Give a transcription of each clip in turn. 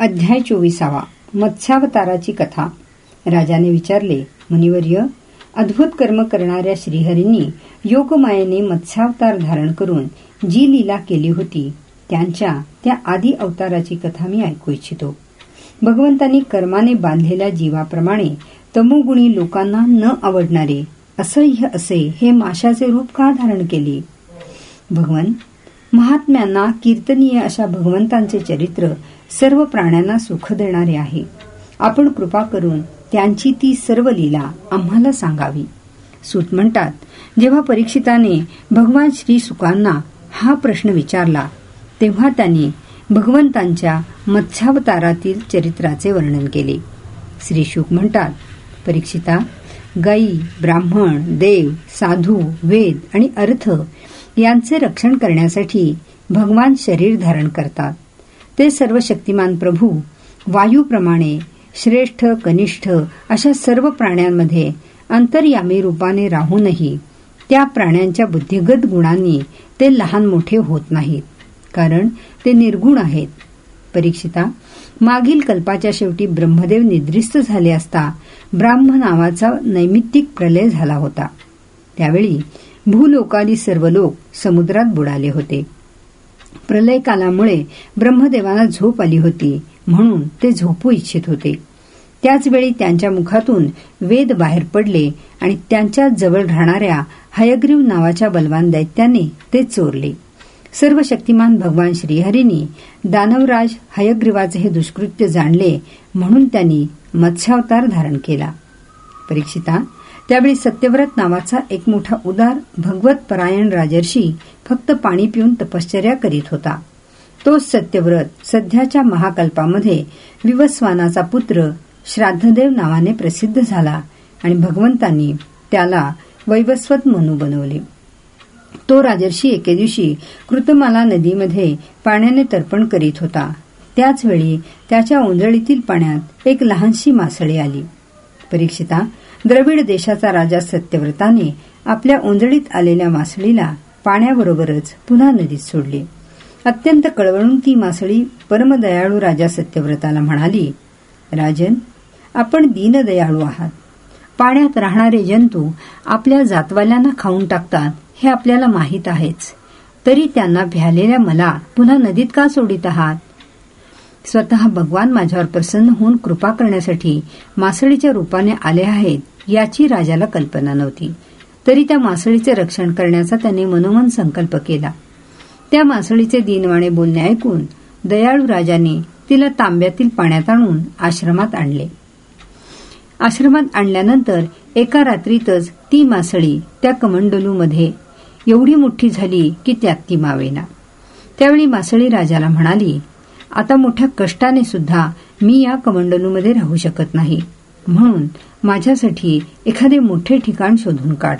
अध्याय चोवीसावा. मत्स्यावताराची कथा. राजाने विचारले मुनिवर्य अद्भुत कर्म करणाऱ्या श्रीहरींनी योगमायेने मत्स्यावतार धारण करून जी लीला केली होती त्यांच्या त्या आदी अवताराची कथा मी ऐकू इच्छितो. भगवंतांनी कर्माने बांधलेल्या जीवाप्रमाणे तमोगुणी लोकांना न आवडणारे असह्य असे हे माशाचे रूप का धारण केले? भगवन महात्म्यांना कीर्तनीय अशा भगवंतांचे चरित्र सर्व प्राण्यांना सुख देणारे आहे. आपण कृपा करून त्यांची ती सर्व लीला आम्हाला सांगावी. सूत म्हणतात जेव्हा परीक्षिताने भगवान श्री सुकांना हा प्रश्न विचारला तेव्हा त्यांनी भगवंतांच्या मत्स्यावतारातील चरित्राचे वर्णन केले. श्री शुक म्हणतात परीक्षिता गाई ब्राह्मण देव साधू वेद आणि अर्थ यांचे रक्षण करण्यासाठी भगवान शरीर धारण करतात. ते सर्व शक्तिमान प्रभू वायूप्रमाणे श्रेष्ठ कनिष्ठ अशा सर्व प्राण्यांमध्ये अंतर्यामी रूपाने राहूनही त्या प्राण्यांच्या बुद्धिगत गुणांनी ते लहान मोठे होत नाहीत कारण ते निर्गुण आहेत. परीक्षिता मागील कल्पाच्या शेवटी ब्रह्मदेव निद्रिस्त झाले असता ब्राह्म नावाचा नैमित्तिक प्रलय झाला होता. त्यावेळी भूलोकाली सर्व लोक समुद्रात बुडाले होते. प्रलय कालामुळे ब्रह्मदेवाला झोप आली होती म्हणून ते झोपू इच्छित होते. त्याचवेळी त्यांच्या मुखातून वेद बाहेर पडले आणि त्यांच्या जवळ राहणाऱ्या हयग्रीव नावाच्या बलवान दैत्याने ते चोरले. सर्व शक्तिमान भगवान श्रीहरींनी दानवराज हयग्रीवाचे हे दुष्कृत्य जाणले म्हणून त्यांनी मत्स्यावतार धारण केला. परीक्षिता त्यावेळी सत्यव्रत नावाचा एक मोठा उदार भगवत परायण राजर्षी फक्त पाणी पिऊन तपश्चर्या करीत होता. तोच सत्यव्रत सध्याच्या महाकल्पामध्ये विवस्वानाचा पुत्र श्राद्धदेव नावाने प्रसिद्ध झाला आणि भगवंतांनी त्याला वैवस्वत मनू बनवले. तो राजर्षी एके दिवशी कृतमाला नदीमध्ये पाण्याने तर्पण करीत होता. त्याचवेळी त्याच्या ओंजळीतील पाण्यात एक लहानशी मासळी आली. परीक्षिता द्रविड देशाचा राजा सत्यव्रताने आपल्या ओंजळीत आलेल्या मासळीला पाण्याबरोबरच पुन्हा नदीत सोडली. अत्यंत कळवळून ती मासळी परमदयाळू राजा सत्यव्रताला म्हणाली राजन आपण दीनदयाळू आहात. पाण्यात राहणारे जंतू आपल्या जातवाल्यांना खाऊन टाकतात हे आपल्याला माहीत आहेच. तरी त्यांना भ्यालेल्या मला पुन्हा नदीत का सोडित आहात? स्वतः भगवान माझ्यावर प्रसन्न होऊन कृपा करण्यासाठी मासळीच्या रूपाने आले आहेत. याची राजाला कल्पना नव्हती. तरी त्या मासळीचे रक्षण करण्याचा त्याने मनोमन संकल्प केला. त्या मासळीचे दिनवाणे बोलणे ऐकून दयाळू राजाने तिला तांब्यातील पाण्यात आणून आश्रमात आणले. आश्रमात आणल्यानंतर एका रात्रीतच ती मासळी त्या कमंडलूमध्ये एवढी मोठी झाली की त्यात ती मावेना. त्यावेळी मासळी राजाला म्हणाली आता मोठ्या कष्टाने सुद्धा मी या कमंडलूमध्ये राहू शकत नाही. म्हणून माझ्यासाठी एखादे मोठे ठिकाण शोधून काढ.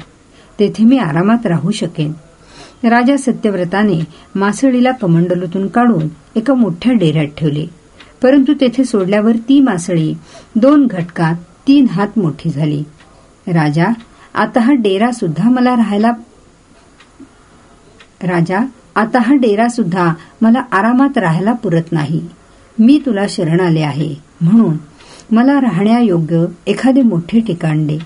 तेथे मी आरामात राहू शकेन. राजा सत्यव्रताने मासळीला कमंडलूतून काढून एका मोठ्या डेऱ्यात ठेवले. परंतु तेथे सोडल्यावर ती मासळी दोन घटकात तीन हात मोठी झाली. राजा आता हा डेरा सुद्धा मला राहायला राजा आता हा डेरा सुद्धा मला आरामात राहायला पुरत नाही. मी तुला शरण आले आहे म्हणून मला राहण्यायोग्य एखादे मोठे ठिकाण दे.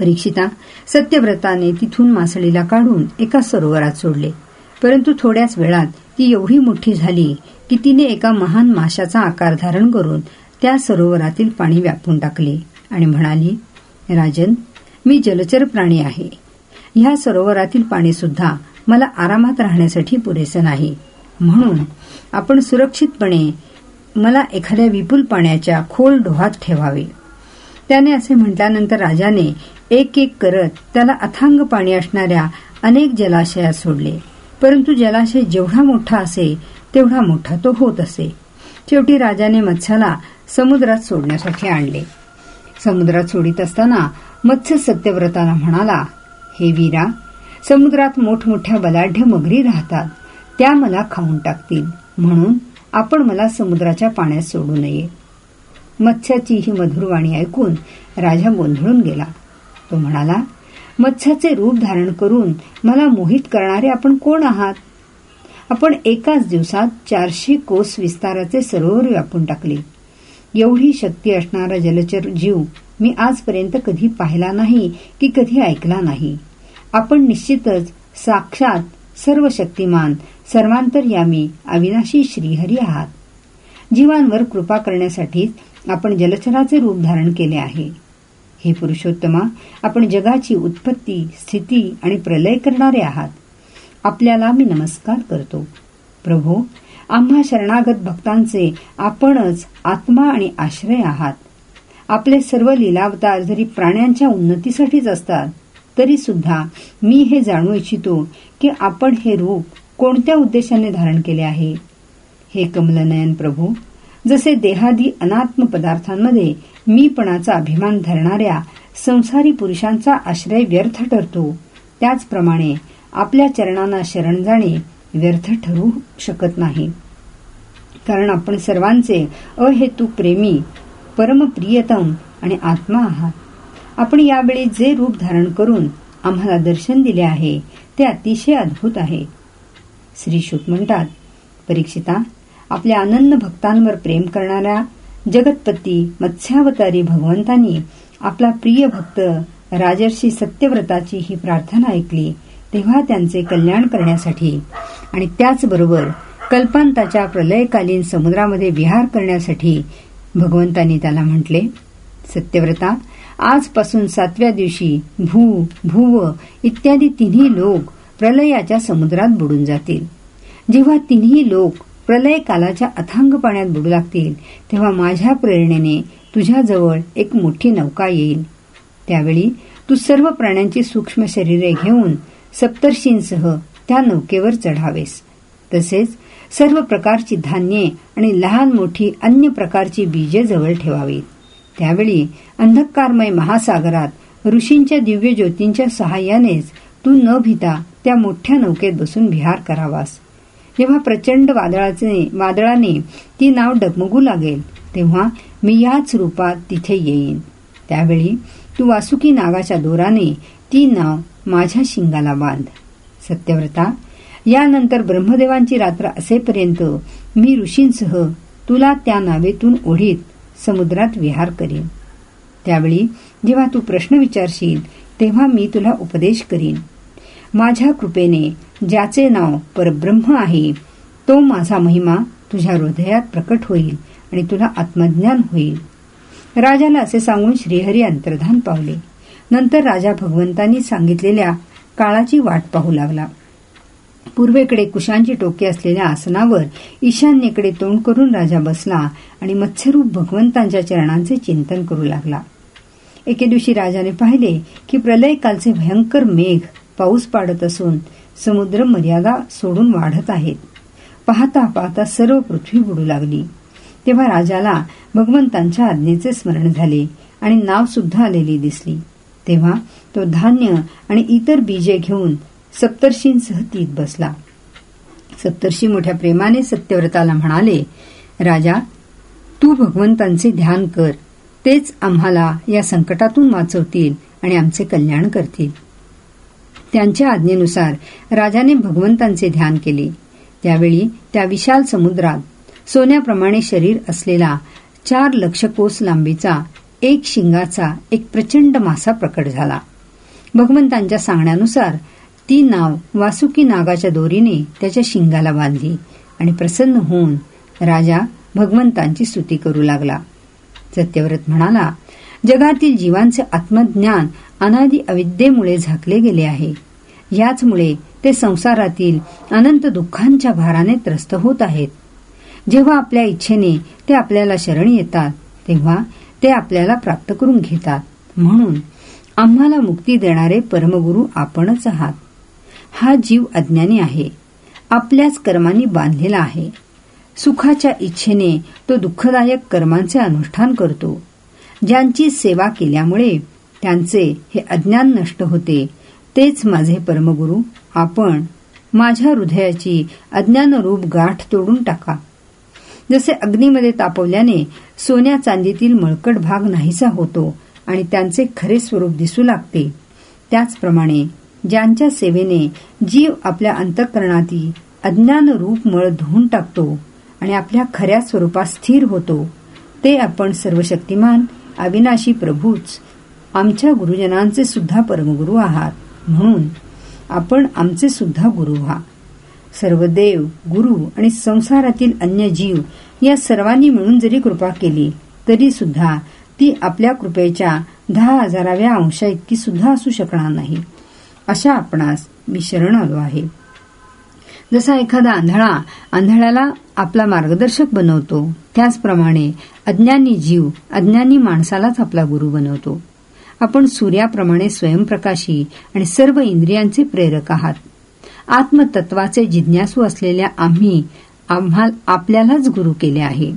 परीक्षिता सत्यव्रताने तिथून मासळीला काढून एका सरोवरात सोडले. परंतु थोड्याच वेळात ती एवढी मोठी झाली की तिने एका महान माशाचा आकार धारण करून त्या सरोवरातील पाणी व्यापून टाकले आणि म्हणाली राजन मी जलचर प्राणी आहे. ह्या सरोवरातील पाणी सुद्धा मला आरामात राहण्यासाठी पुरेसे नाही. म्हणून आपण सुरक्षितपणे मला एखाद्या विपुल पाण्याच्या खोल डोहात ठेवावे. त्याने असे म्हटल्यानंतर राजाने एक एक करत त्याला अथांग पाणी असणाऱ्या अनेक जलाशयात सोडले. परंतु जलाशय जेवढा मोठा असे तेवढा मोठा तो होत असे. शेवटी राजाने मत्स्याला समुद्रात सोडण्यासाठी आणले. समुद्रात सोडित असताना मत्स्य सत्यव्रताला म्हणाला हे वीरा समुद्रात मोठमोठ्या बलाढ्य मगरी राहतात. त्या मला खाऊन टाकतील. म्हणून आपण मला समुद्राच्या पाण्यात सोडू नये. मत्स्याची ही मधुरवाणी ऐकून राजा गोंधळून गेला. तो म्हणाला मत्स्याचे रूप धारण करून मला मोहित करणारे आपण कोण आहात? आपण एकाच दिवसात चारशे कोस विस्ताराचे सरोवर व्यापून टाकले. एवढी शक्ती असणारा जलचर जीव मी आजपर्यंत कधी पाहिला नाही की कधी ऐकला नाही. आपण निश्चितच साक्षात सर्व शक्तिमान सर्वांतरयामी अविनाशी श्रीहरी आहात. जीवांवर कृपा करण्यासाठीच आपण जलचराचे रूप धारण केले आहे. हे पुरुषोत्तमा आपण जगाची उत्पत्ती स्थिती आणि प्रलय करणारे आहात. आपल्याला मी नमस्कार करतो. प्रभो आम्हा शरणागत भक्तांचे आपणच आत्मा आणि आश्रय आहात. आपले सर्व लिलावतार जरी प्राण्यांच्या उन्नतीसाठीच असतात तरी सुद्धा मी हे जाणू इच्छितो की आपण हे रूप कोणत्या उद्देशाने धारण केले आहे? हे कमलनयन प्रभू जसे देहादी अनात्म पदार्थांमध्ये मीपणाचा अभिमान धरणाऱ्या संसारी पुरुषांचा आश्रय व्यर्थ ठरतो त्याचप्रमाणे आपल्या चरणांना शरण जाणे व्यर्थ ठरू शकत नाही. कारण आपण सर्वांचे अहेतू प्रेमी परमप्रियतम आणि आत्मा आहात. आपण यावेळी जे रूप धारण करून आम्हाला दर्शन दिले आहे ते अतिशय अद्भुत आहे. श्री शुक म्हणतात परीक्षिता आपल्या आनंद भक्तांवर प्रेम करणाऱ्या जगतपती मत्स्यावतारी भगवंतांनी आपला प्रिय भक्त राजर्षी सत्यव्रताची ही प्रार्थना ऐकली तेव्हा त्यांचे कल्याण करण्यासाठी आणि त्याचबरोबर कल्पांताच्या प्रलयकालीन समुद्रामध्ये विहार करण्यासाठी भगवंतांनी त्याला म्हटले सत्यव्रता. आजपासून सातव्या दिवशी भू भूव इत्यादी तिन्ही लोक प्रलयाच्या समुद्रात बुडून जातील. जेव्हा तिन्ही लोक प्रलय कालाच्या अथांग पाण्यात बुडू लागतील तेव्हा माझ्या प्रेरणेने तुझ्याजवळ एक मोठी नौका येईल. त्यावेळी तू सर्व प्राण्यांची सूक्ष्म शरीरे घेऊन सप्तर्षींसह त्या नौकेवर चढावेस. तसेच सर्व प्रकारची धान्ये आणि लहान मोठी अन्य प्रकारची बीजे जवळ ठेवावीत. त्यावेळी अंधकारमय महासागरात ऋषींच्या दिव्य ज्योतींच्या सहाय्यानेच तू न भिता त्या मोठ्या नौकेत बसून विहार करावास. जेव्हा प्रचंड वादळाचे वादळाने ती नाव डगमगू लागेल तेव्हा मी याच रूपात तिथे येईन. त्यावेळी तू वासुकी नागाच्या दोराने ती नाव माझ्या शिंगाला बांध. सत्यव्रता यानंतर ब्रह्मदेवांची रात्र असेपर्यंत मी ऋषींसह तुला त्या नावेतून ओढीत समुद्रात विहार करीन. त्यावेळी जेव्हा तू प्रश्न विचारशील तेव्हा मी तुला उपदेश करीन. माझ्या कृपेने ज्याचे नाव परब्रह्म आहे तो माझा महिमा तुझ्या हृदयात प्रकट होईल आणि तुला आत्मज्ञान होईल. राजाला असे सांगून श्रीहरी अंतर्धान पावले. नंतर राजा भगवंतांनी सांगितलेल्या काळाची वाट पाहू लागला. पूर्वेकडे कुशांची टोके असलेल्या आसनावर ईशान्येकडे तोंड करून राजा बसला आणि मत्स्यरूप भगवंतांच्या चरणांचे चिंतन करू लागला. एके दिवशी राजाने पाहिले की प्रलयकालचे भयंकर मेघ पाऊस पाडत असून समुद्र मर्यादा सोडून वाढत आहेत. पाहता पाहता सर्व पृथ्वी बुडू लागली. तेव्हा राजाला भगवंतांच्या आज्ञेचे स्मरण झाले आणि नाव सुद्धा आलेली दिसली. तेव्हा तो धान्य आणि इतर बीजे घेऊन सप्तर्षींसह तीत बसला. सप्तर्षी मोठ्या प्रेमाने सत्यव्रताला म्हणाले राजा तू भगवंतांचे ध्यान कर. तेच आम्हाला या संकटातून वाचवतील आणि आमचे कल्याण करतील. त्यांच्या आज्ञेनुसार राजाने भगवंतांचे ध्यान केले. त्यावेळी त्या विशाल समुद्रात सोन्याप्रमाणे शरीर असलेला चार लक्ष कोस लांबीचा एक शिंगाचा एक प्रचंड मासा प्रकट झाला. भगवंतांच्या सांगण्यानुसार ती नाव वासुकी नागाच्या दोरीने त्याच्या शिंगाला बांधली आणि प्रसन्न होऊन राजा भगवंतांची स्तुती करू लागला. सत्यव्रत म्हणाला जगातील जीवांचे आत्मज्ञान अनादी अविद्येमुळे झाकले गेले आहे. याचमुळे ते संसारातील अनंत दुःखांच्या भाराने त्रस्त होत आहेत. जेव्हा आपल्या इच्छेने ते आपल्याला शरण येतात तेव्हा ते आपल्याला प्राप्त करून घेतात. म्हणून आम्हाला मुक्ती देणारे परमगुरु आपणच आहात. हा जीव अज्ञानी आहे. आपल्याच कर्मांनी बांधलेला आहे. सुखाच्या इच्छेने तो दुःखदायक कर्मांचे अनुष्ठान करतो. ज्यांची सेवा केल्यामुळे त्यांचे हे अज्ञान नष्ट होते तेच माझे परमगुरु. आपण माझ्या हृदयाची अज्ञानरूप गाठ तोडून टाका. जसे अग्नीमध्ये तापवल्याने सोन्या चांदीतील मळकट भाग नाहीसा होतो आणि त्यांचे खरे स्वरूप दिसू लागते त्याचप्रमाणे ज्यांच्या सेवेने जीव आपल्या अंतःकरणातील अज्ञान रूप मळ धुवून टाकतो आणि आपल्या खऱ्या स्वरूपात स्थिर होतो ते आपण सर्व शक्तिमान अविनाशी प्रभूच आमच्या गुरुजनांचे सुद्धा परमगुरु आहात. म्हणून आपण आमचे सुद्धा गुरु व्हा. सर्व देव गुरु आणि संसारातील अन्य जीव या सर्वांनी मिळून जरी कृपा केली तरी सुद्धा ती आपल्या कृपेच्या दहा हजाराव्या अंशा इतकी सुद्धा असू शकणार नाही. अशा आपणास मी शरण आलो आहे. जसा एखादा आंधळा आंधळ्याला आपला मार्गदर्शक बनवतो त्याचप्रमाणे अज्ञानी जीव अज्ञानी माणसालाच आपला गुरु बनवतो. आपण सूर्याप्रमाणे स्वयंप्रकाशी आणि सर्व इंद्रियांचे प्रेरक आहात. आत्मतत्वाचे जिज्ञासू असलेल्या आम्ही आपल्यालाच गुरु केले आहे.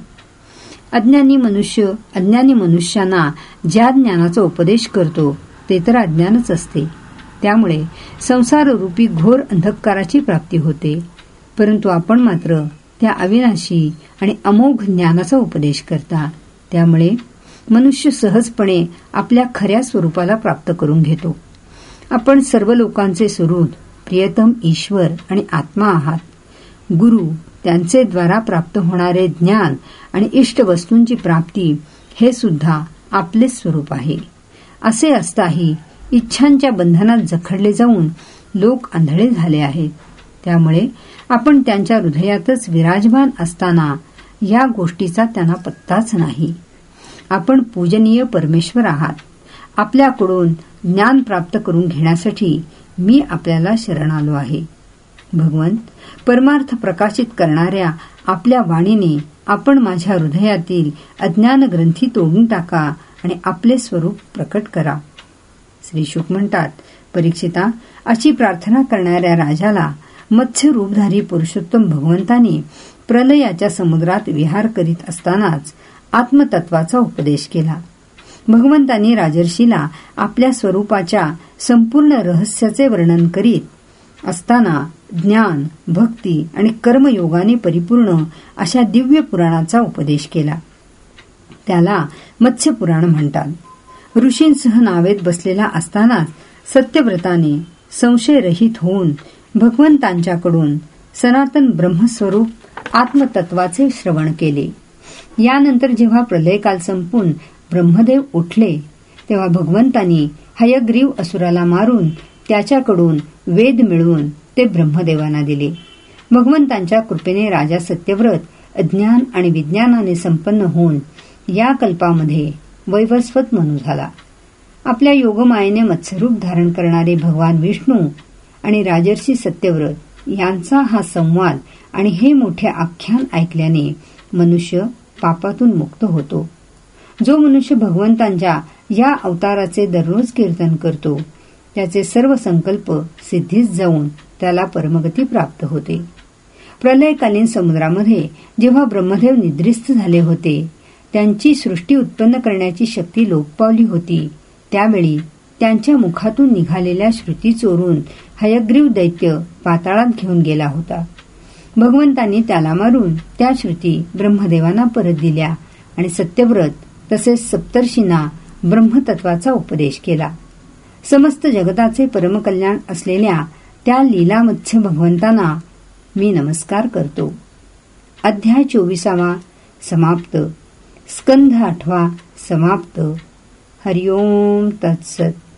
अज्ञानी मनुष्य अज्ञानी मनुष्यांना ज्या ज्ञानाचा उपदेश करतो ते तर अज्ञानच असते. त्यामुळे संसाररूपी घोर अंधकाराची प्राप्ती होते. परंतु आपण मात्र त्या अविनाशी आणि अमोघ ज्ञानाचा उपदेश करता. त्यामुळे मनुष्य सहजपणे आपल्या खऱ्या स्वरूपाला प्राप्त करून घेतो. आपण सर्व लोकांचे स्वरूप प्रियतम ईश्वर आणि आत्मा आहात. गुरु त्यांचे द्वारा प्राप्त होणारे ज्ञान आणि इष्ट वस्तूंची प्राप्ती हे सुद्धा आपले स्वरूप आहे. असे असताही इच्छांच्या बंधनात जखडले जाऊन लोक आंधळे झाले आहेत. त्यामुळे आपण त्यांच्या हृदयातच विराजमान असताना या गोष्टीचा त्यांना पत्ताच नाही. आपण पूजनीय परमेश्वर आहात. आपल्याकडून ज्ञान प्राप्त करून घेण्यासाठी मी आपल्याला शरण आलो आहे. भगवंत परमार्थ प्रकाशित करणाऱ्या आपल्या वाणीने आपण माझ्या हृदयातील अज्ञान ग्रंथी तोडून टाका आणि आपले स्वरूप प्रकट करा. श्री शुक म्हणतात परीक्षिता अशी प्रार्थना करणाऱ्या राजाला मत्स्य रूपधारी पुरुषोत्तम भगवंतानी प्रलयाच्या समुद्रात विहार करीत असतानाच आत्मतत्वाचा उपदेश केला. भगवंतांनी राजर्षीला आपल्या स्वरूपाच्या संपूर्ण रहस्याचे वर्णन करीत असताना ज्ञान भक्ती आणि कर्मयोगाने परिपूर्ण अशा दिव्य पुराणाचा उपदेश केला. त्याला मत्स्यपुराण म्हणतात. ऋषींसह नावेत बसलेला असतानाच सत्यव्रताने संशयरहित होऊन भगवंतांच्याकडून सनातन ब्रह्मस्वरूप आत्मतत्वाचे श्रवण केले. यानंतर जेव्हा प्रलयकाल संपून ब्रह्मदेव उठले तेव्हा भगवंतांनी हयग्रीव असुराला मारून त्याच्याकडून वेद मिळवून ते ब्रह्मदेवांना दिले. भगवंतांच्या कृपेने राजा सत्यव्रत अज्ञान आणि विज्ञानाने संपन्न होऊन या कल्पामध्ये वैवस्वत मनू झाला. आपल्या योगमायेने मत्स्यरूप धारण करणारे भगवान विष्णू आणि राजर्षी सत्यव्रत यांचा हा संवाद आणि हे मोठे आख्यान ऐकल्याने मनुष्य पापातून मुक्त होतो. जो मनुष्य भगवंतांच्या या अवताराचे दररोज कीर्तन करतो त्याचे सर्व संकल्प सिद्धीस जाऊन त्याला परमगती प्राप्त होते. प्रलयकालीन समुद्रामध्ये जेव्हा ब्रह्मदेव निद्रिस्त झाले होते त्यांची सृष्टी उत्पन्न करण्याची शक्ती लोप पावली होती. त्यावेळी त्यांच्या मुखातून निघालेल्या श्रुती चोरून हयग्रीव दैत्य पाताळात घेऊन गेला होता. भगवंतांनी त्याला मारून त्या श्रुती ब्रह्मदेवांना परत दिल्या आणि सत्यव्रत तसेच सप्तर्षींना ब्रह्मतत्वाचा उपदेश केला. समस्त जगताचे परमकल्याण असलेल्या त्या लीलामत्स्य भगवंतांना मी नमस्कार करतो. अध्याय चोवीसावा समाप्त. स्कंध आठवा समाप्त. हरिओम तत्सत.